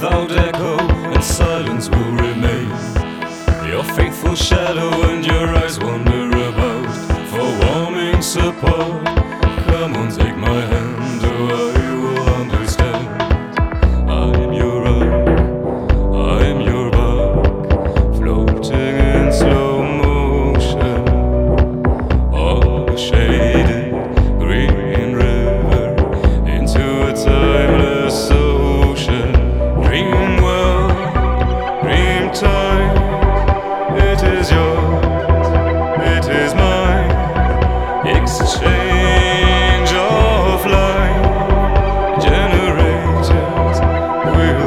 without echo, and silence will remain. Your faithful shadow and your eyes wander about for warming support. Come on, take my hand.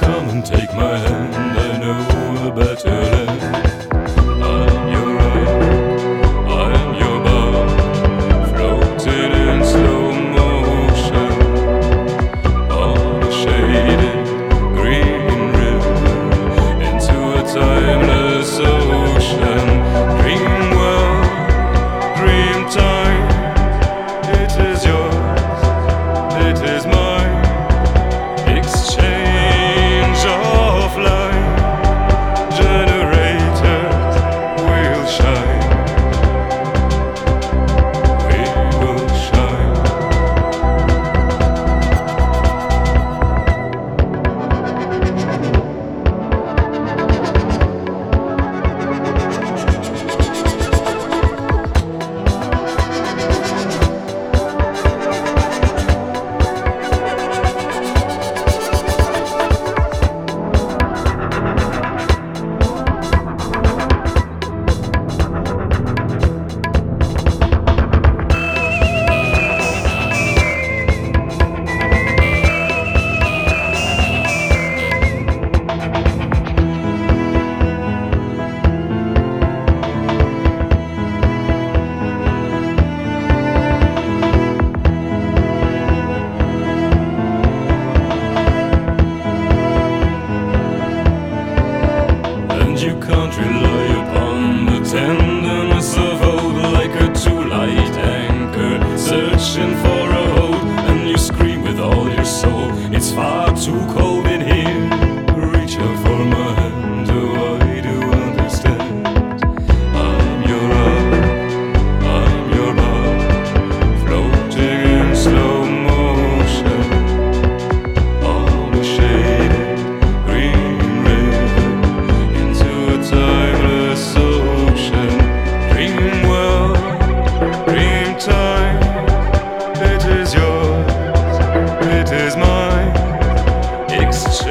Come and take my hand, I know a better land. exists